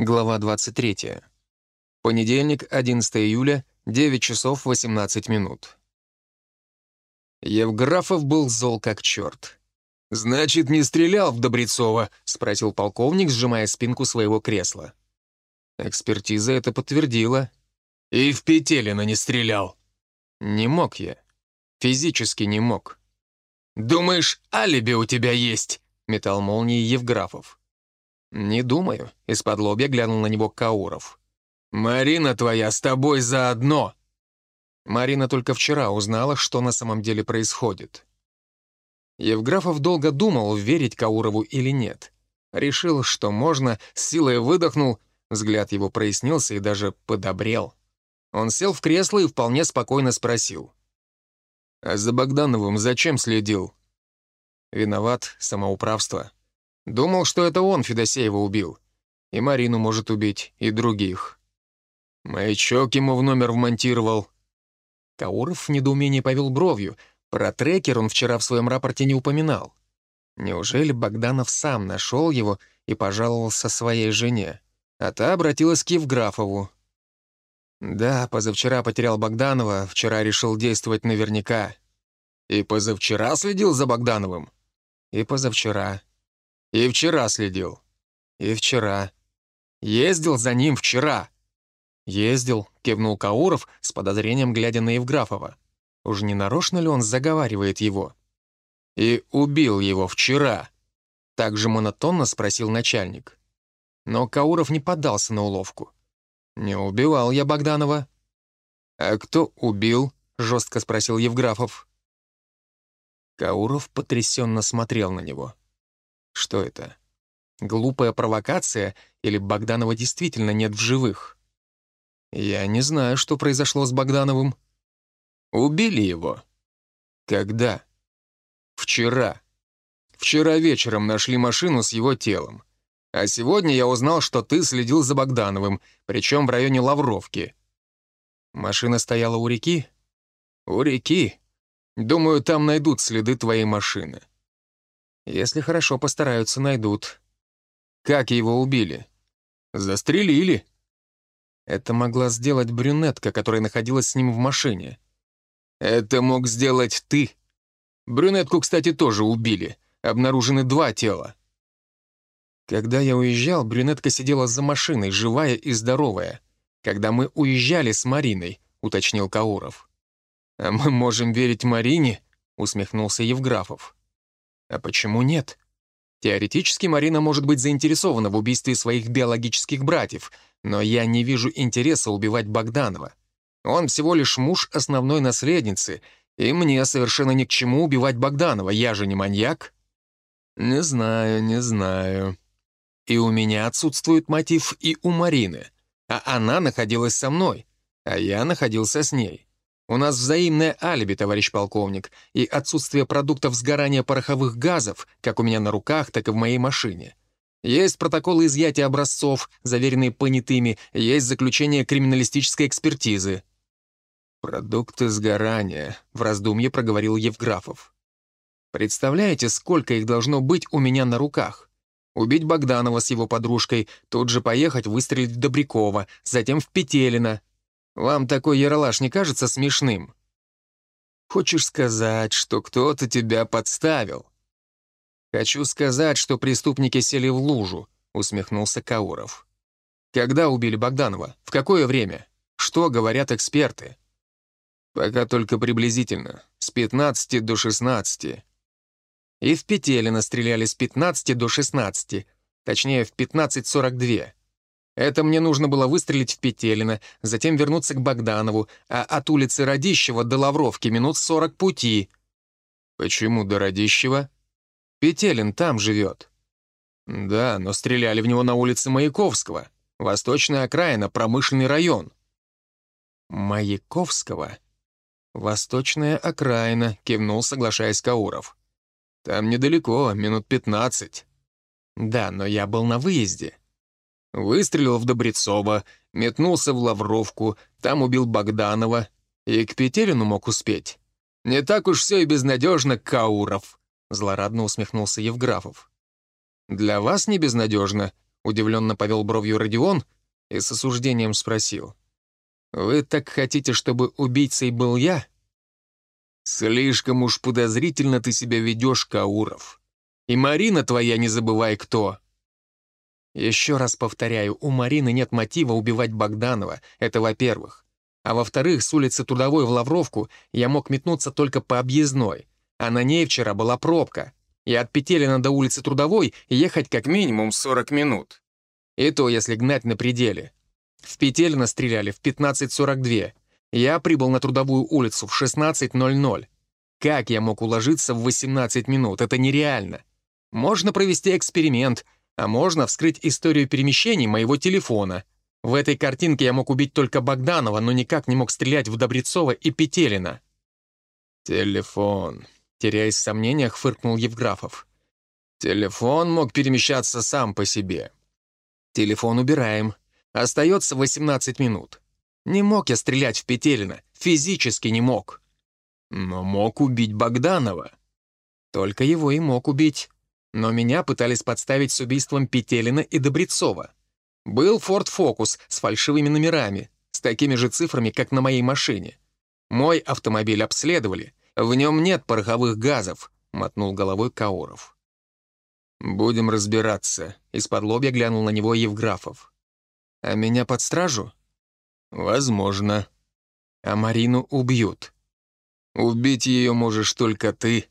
Глава 23. Понедельник, 11 июля, 9 часов 18 минут. Евграфов был зол как черт. «Значит, не стрелял в Добрецова?» — спросил полковник, сжимая спинку своего кресла. Экспертиза это подтвердила. «И в Петелина не стрелял?» «Не мог я. Физически не мог». «Думаешь, алиби у тебя есть?» — метал молнии Евграфов. «Не думаю», — из-под лобья глянул на него Кауров. «Марина твоя с тобой заодно!» Марина только вчера узнала, что на самом деле происходит. Евграфов долго думал, верить Каурову или нет. Решил, что можно, с силой выдохнул, взгляд его прояснился и даже подобрел. Он сел в кресло и вполне спокойно спросил. «А за Богдановым зачем следил?» «Виноват, самоуправство. Думал, что это он Федосеева убил. И Марину может убить, и других. Маячок ему в номер вмонтировал. Кауров в недоумении повел бровью. Про трекер он вчера в своем рапорте не упоминал. Неужели Богданов сам нашел его и пожаловался своей жене? А та обратилась к Евграфову. «Да, позавчера потерял Богданова, вчера решил действовать наверняка». «И позавчера следил за Богдановым?» «И позавчера. И вчера следил. И вчера. Ездил за ним вчера. Ездил, кивнул Кауров с подозрением, глядя на Евграфова. Уж не нарочно ли он заговаривает его? И убил его вчера. Так же монотонно спросил начальник. Но Кауров не поддался на уловку. «Не убивал я Богданова». «А кто убил?» — жестко спросил Евграфов. Кауров потрясенно смотрел на него. Что это? Глупая провокация или Богданова действительно нет в живых? Я не знаю, что произошло с Богдановым. Убили его. Когда? Вчера. Вчера вечером нашли машину с его телом. А сегодня я узнал, что ты следил за Богдановым, причем в районе Лавровки. Машина стояла у реки? У реки. Думаю, там найдут следы твоей машины. Если хорошо постараются, найдут. Как его убили? Застрелили. Это могла сделать брюнетка, которая находилась с ним в машине. Это мог сделать ты. Брюнетку, кстати, тоже убили. Обнаружены два тела. Когда я уезжал, брюнетка сидела за машиной, живая и здоровая. Когда мы уезжали с Мариной, уточнил Кауров. «А мы можем верить Марине?» — усмехнулся Евграфов. А почему нет? Теоретически Марина может быть заинтересована в убийстве своих биологических братьев, но я не вижу интереса убивать Богданова. Он всего лишь муж основной наследницы, и мне совершенно ни к чему убивать Богданова, я же не маньяк. Не знаю, не знаю. И у меня отсутствует мотив и у Марины, а она находилась со мной, а я находился с ней. У нас взаимное алиби, товарищ полковник, и отсутствие продуктов сгорания пороховых газов, как у меня на руках, так и в моей машине. Есть протоколы изъятия образцов, заверенные понятыми, есть заключение криминалистической экспертизы. «Продукты сгорания», — в раздумье проговорил Евграфов. «Представляете, сколько их должно быть у меня на руках? Убить Богданова с его подружкой, тут же поехать выстрелить в Добрякова, затем в Петелина, вам такой яролаж не кажется смешным? Хочешь сказать, что кто-то тебя подставил? Хочу сказать, что преступники сели в лужу, усмехнулся Кауров. Когда убили Богданова? В какое время? Что говорят эксперты? Пока только приблизительно. С 15 до 16. И в Петелино стреляли с 15 до 16. Точнее, в 15.42. Это мне нужно было выстрелить в Петелино, затем вернуться к Богданову, а от улицы Радищева до Лавровки минут сорок пути. Почему до Радищева? Петелин там живет. Да, но стреляли в него на улице Маяковского. Восточная окраина, промышленный район. Маяковского? Восточная окраина, кивнул, соглашаясь Кауров. Там недалеко, минут пятнадцать. Да, но я был на выезде. Выстрелил в Добрецова, метнулся в Лавровку, там убил Богданова и к Петерину мог успеть. «Не так уж все и безнадежно, Кауров», — злорадно усмехнулся Евграфов. «Для вас не безнадежно», — Удивленно повел бровью Родион и с осуждением спросил. «Вы так хотите, чтобы убийцей был я?» «Слишком уж подозрительно ты себя ведешь, Кауров. И Марина твоя, не забывай, кто». Еще раз повторяю, у Марины нет мотива убивать Богданова, это во-первых. А во-вторых, с улицы Трудовой в Лавровку я мог метнуться только по объездной, а на ней вчера была пробка, и от Петелина до улицы Трудовой ехать как минимум 40 минут. И то, если гнать на пределе. В Петелина стреляли в 15.42. Я прибыл на Трудовую улицу в 16.00. Как я мог уложиться в 18 минут? Это нереально. Можно провести эксперимент, а можно вскрыть историю перемещений моего телефона. В этой картинке я мог убить только Богданова, но никак не мог стрелять в Добрецова и Петелина. «Телефон», Теряясь в сомнениях, фыркнул Евграфов. «Телефон мог перемещаться сам по себе. Телефон убираем. Остается 18 минут. Не мог я стрелять в Петелина. Физически не мог. Но мог убить Богданова. Только его и мог убить. Но меня пытались подставить с убийством Петелина и Добрецова. Был Ford Focus с фальшивыми номерами, с такими же цифрами, как на моей машине. Мой автомобиль обследовали, в нем нет пороховых газов», — мотнул головой Кауров. «Будем разбираться», — из-под лобья глянул на него Евграфов. «А меня под стражу?» «Возможно. А Марину убьют. Убить ее можешь только ты.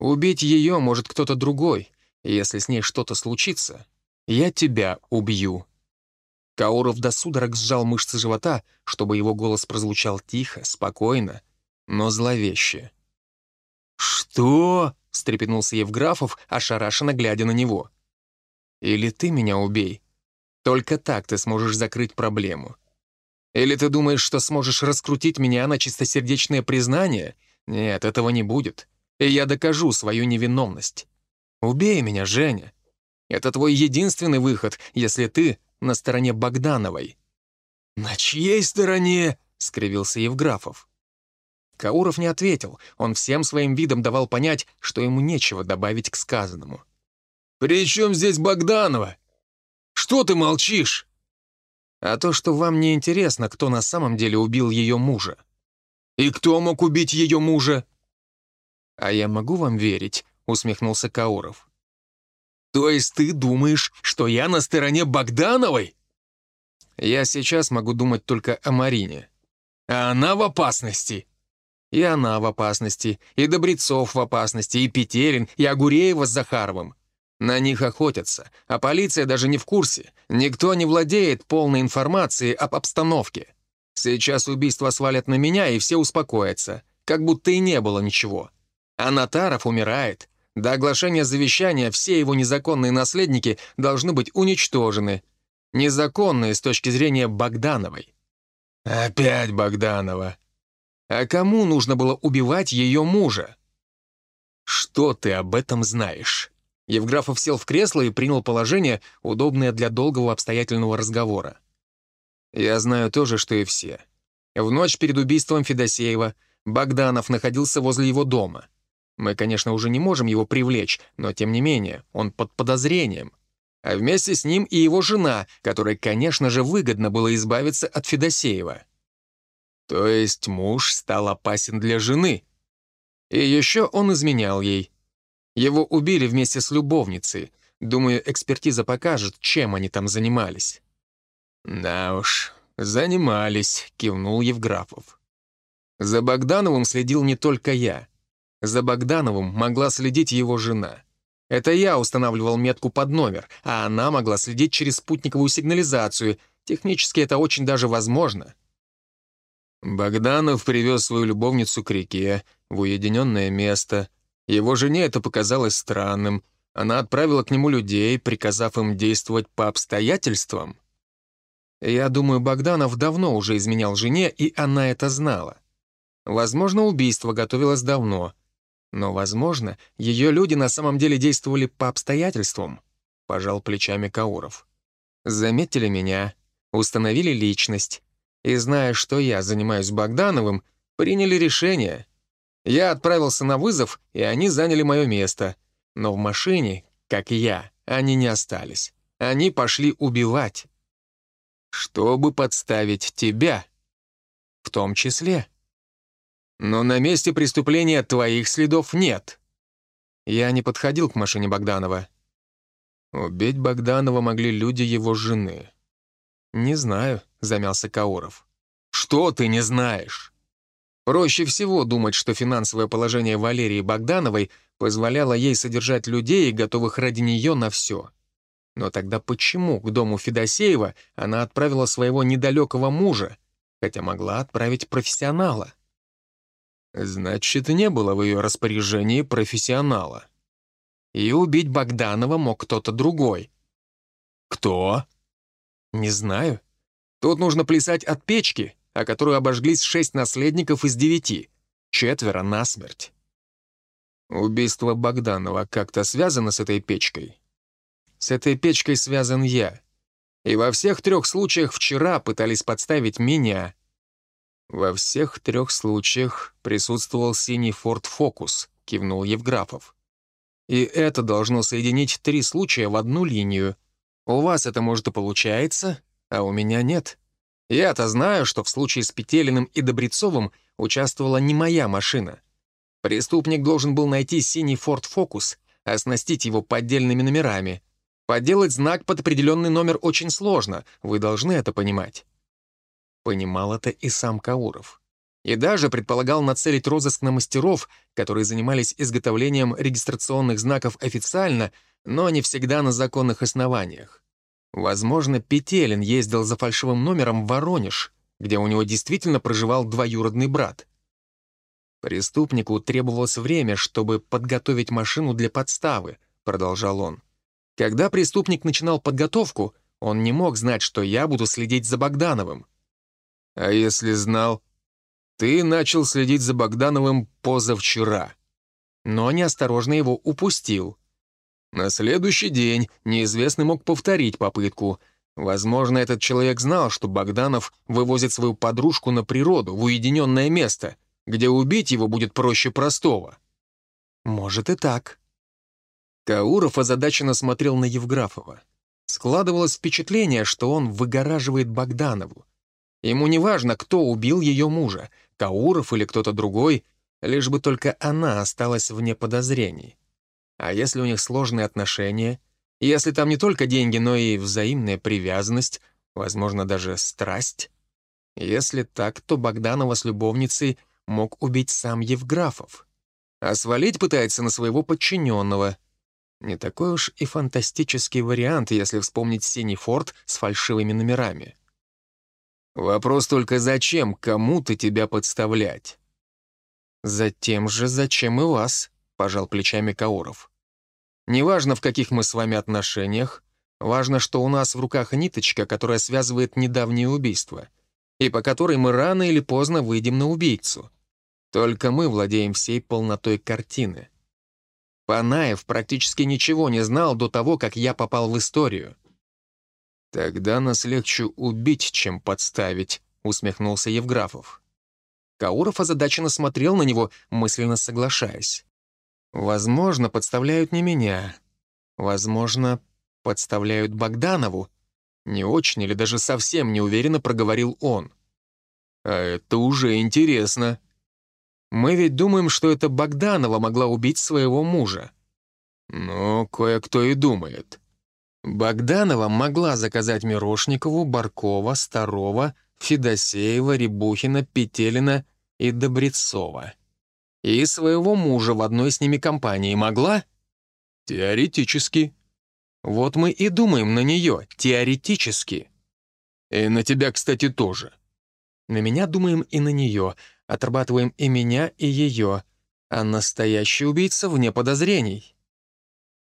Убить ее может кто-то другой. Если с ней что-то случится, я тебя убью». Кауров до судорог сжал мышцы живота, чтобы его голос прозвучал тихо, спокойно, но зловеще. «Что?» — встрепенулся Евграфов, ошарашенно глядя на него. «Или ты меня убей. Только так ты сможешь закрыть проблему. Или ты думаешь, что сможешь раскрутить меня на чистосердечное признание? Нет, этого не будет. И я докажу свою невиновность. Убей меня, Женя. Это твой единственный выход, если ты на стороне Богдановой». «На чьей стороне?» — скривился Евграфов. Кауров не ответил. Он всем своим видом давал понять, что ему нечего добавить к сказанному. «При чем здесь Богданова? Что ты молчишь?» «А то, что вам не интересно, кто на самом деле убил ее мужа». «И кто мог убить ее мужа?» «А я могу вам верить?» — усмехнулся Кауров. «То есть ты думаешь, что я на стороне Богдановой?» «Я сейчас могу думать только о Марине». «А она в опасности?» И она в опасности, и Добрецов в опасности, и Петерин, и Агуреева с Захаровым. На них охотятся, а полиция даже не в курсе. Никто не владеет полной информацией об обстановке. Сейчас убийство свалят на меня, и все успокоятся, как будто и не было ничего. А Натаров умирает. До оглашения завещания все его незаконные наследники должны быть уничтожены. Незаконные с точки зрения Богдановой. «Опять Богданова», а кому нужно было убивать ее мужа? Что ты об этом знаешь? Евграфов сел в кресло и принял положение, удобное для долгого обстоятельного разговора. Я знаю то же, что и все. В ночь перед убийством Федосеева Богданов находился возле его дома. Мы, конечно, уже не можем его привлечь, но тем не менее, он под подозрением. А вместе с ним и его жена, которой, конечно же, выгодно было избавиться от Федосеева. То есть муж стал опасен для жены. И еще он изменял ей. Его убили вместе с любовницей. Думаю, экспертиза покажет, чем они там занимались. «Да уж, занимались», — кивнул Евграфов. За Богдановым следил не только я. За Богдановым могла следить его жена. Это я устанавливал метку под номер, а она могла следить через спутниковую сигнализацию. Технически это очень даже возможно. Богданов привез свою любовницу к реке, в уединенное место. Его жене это показалось странным. Она отправила к нему людей, приказав им действовать по обстоятельствам. Я думаю, Богданов давно уже изменял жене, и она это знала. Возможно, убийство готовилось давно. Но, возможно, ее люди на самом деле действовали по обстоятельствам, пожал плечами Кауров. Заметили меня, установили личность, и, зная, что я занимаюсь Богдановым, приняли решение. Я отправился на вызов, и они заняли мое место. Но в машине, как и я, они не остались. Они пошли убивать. Чтобы подставить тебя. В том числе. Но на месте преступления твоих следов нет. Я не подходил к машине Богданова. Убить Богданова могли люди его жены. «Не знаю», — замялся Кауров. «Что ты не знаешь?» Проще всего думать, что финансовое положение Валерии Богдановой позволяло ей содержать людей, готовых ради нее на все. Но тогда почему к дому Федосеева она отправила своего недалекого мужа, хотя могла отправить профессионала? Значит, не было в ее распоряжении профессионала. И убить Богданова мог кто-то другой. Кто? Не знаю. Тут нужно плясать от печки, о которую обожглись шесть наследников из девяти. Четверо насмерть. Убийство Богданова как-то связано с этой печкой? С этой печкой связан я. И во всех трех случаях вчера пытались подставить меня — «Во всех трех случаях присутствовал синий Ford Focus», — кивнул Евграфов. «И это должно соединить три случая в одну линию. У вас это, может, и получается, а у меня нет. Я-то знаю, что в случае с Петелиным и Добрецовым участвовала не моя машина. Преступник должен был найти синий Ford Focus, оснастить его поддельными номерами. Подделать знак под определенный номер очень сложно, вы должны это понимать. Понимал это и сам Кауров. И даже предполагал нацелить розыск на мастеров, которые занимались изготовлением регистрационных знаков официально, но не всегда на законных основаниях. Возможно, Петелин ездил за фальшивым номером в Воронеж, где у него действительно проживал двоюродный брат. «Преступнику требовалось время, чтобы подготовить машину для подставы», — продолжал он. «Когда преступник начинал подготовку, он не мог знать, что я буду следить за Богдановым. А если знал? Ты начал следить за Богдановым позавчера. Но неосторожно его упустил. На следующий день неизвестный мог повторить попытку. Возможно, этот человек знал, что Богданов вывозит свою подружку на природу, в уединенное место, где убить его будет проще простого. Может и так. Кауров озадаченно смотрел на Евграфова. Складывалось впечатление, что он выгораживает Богданову. Ему не важно, кто убил ее мужа, Кауров или кто-то другой, лишь бы только она осталась вне подозрений. А если у них сложные отношения, если там не только деньги, но и взаимная привязанность, возможно, даже страсть? Если так, то Богданова с любовницей мог убить сам Евграфов. А свалить пытается на своего подчиненного. Не такой уж и фантастический вариант, если вспомнить синий форт с фальшивыми номерами. Вопрос только зачем кому-то тебя подставлять? Затем же, зачем и вас, пожал плечами Кауров. Неважно, в каких мы с вами отношениях, важно, что у нас в руках ниточка, которая связывает недавнее убийство, и по которой мы рано или поздно выйдем на убийцу. Только мы владеем всей полнотой картины. Панаев практически ничего не знал до того, как я попал в историю. «Тогда нас легче убить, чем подставить», — усмехнулся Евграфов. Кауров озадаченно смотрел на него, мысленно соглашаясь. «Возможно, подставляют не меня. Возможно, подставляют Богданову. Не очень или даже совсем неуверенно проговорил он. А это уже интересно. Мы ведь думаем, что это Богданова могла убить своего мужа. Но кое-кто и думает. Богданова могла заказать Мирошникову, Баркова, Старова, Федосеева, Рябухина, Петелина и Добрецова. И своего мужа в одной с ними компании могла? Теоретически. Вот мы и думаем на нее, теоретически. И на тебя, кстати, тоже. На меня думаем и на нее, отрабатываем и меня, и ее, а настоящий убийца вне подозрений.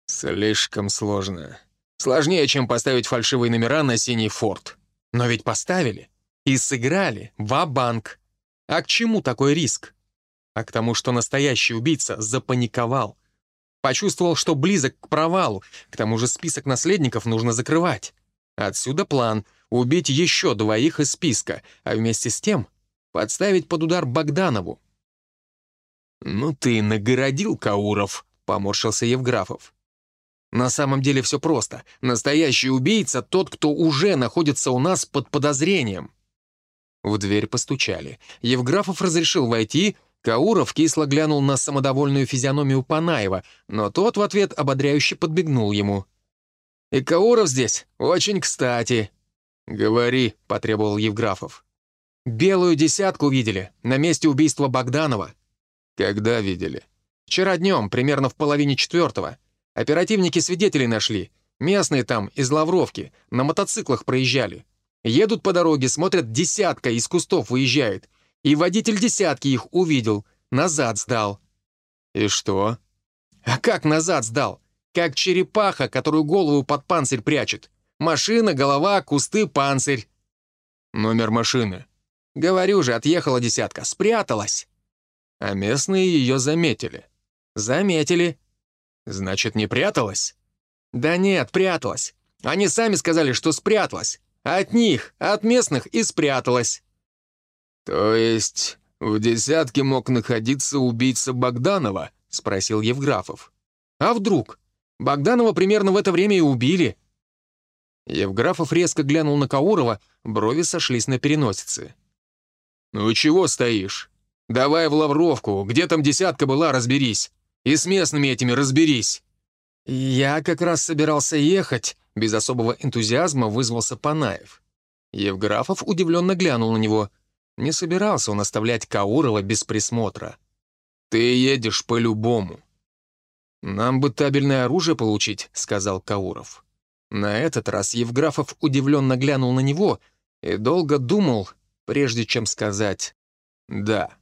Слишком сложно. Сложнее, чем поставить фальшивые номера на синий форт. Но ведь поставили. И сыграли. Ва-банк. А к чему такой риск? А к тому, что настоящий убийца запаниковал. Почувствовал, что близок к провалу. К тому же список наследников нужно закрывать. Отсюда план — убить еще двоих из списка, а вместе с тем подставить под удар Богданову. «Ну ты нагородил, Кауров», — поморщился Евграфов. На самом деле все просто. Настоящий убийца — тот, кто уже находится у нас под подозрением. В дверь постучали. Евграфов разрешил войти, Кауров кисло глянул на самодовольную физиономию Панаева, но тот в ответ ободряюще подбегнул ему. «И Кауров здесь очень кстати». «Говори», — потребовал Евграфов. «Белую десятку видели, на месте убийства Богданова». «Когда видели?» «Вчера днем, примерно в половине четвертого. Оперативники свидетелей нашли. Местные там, из Лавровки, на мотоциклах проезжали. Едут по дороге, смотрят, десятка из кустов выезжает. И водитель десятки их увидел, назад сдал. И что? А как назад сдал? Как черепаха, которую голову под панцирь прячет. Машина, голова, кусты, панцирь. Номер машины. Говорю же, отъехала десятка, спряталась. А местные ее заметили. Заметили. Значит, не пряталась? Да нет, пряталась. Они сами сказали, что спряталась. От них, от местных и спряталась. То есть в десятке мог находиться убийца Богданова? Спросил Евграфов. А вдруг? Богданова примерно в это время и убили. Евграфов резко глянул на Каурова, брови сошлись на переносице. «Ну чего стоишь? Давай в Лавровку, где там десятка была, разберись. И с местными этими разберись». «Я как раз собирался ехать», — без особого энтузиазма вызвался Панаев. Евграфов удивленно глянул на него. Не собирался он оставлять Каурова без присмотра. «Ты едешь по-любому». «Нам бы табельное оружие получить», — сказал Кауров. На этот раз Евграфов удивленно глянул на него и долго думал, прежде чем сказать «да».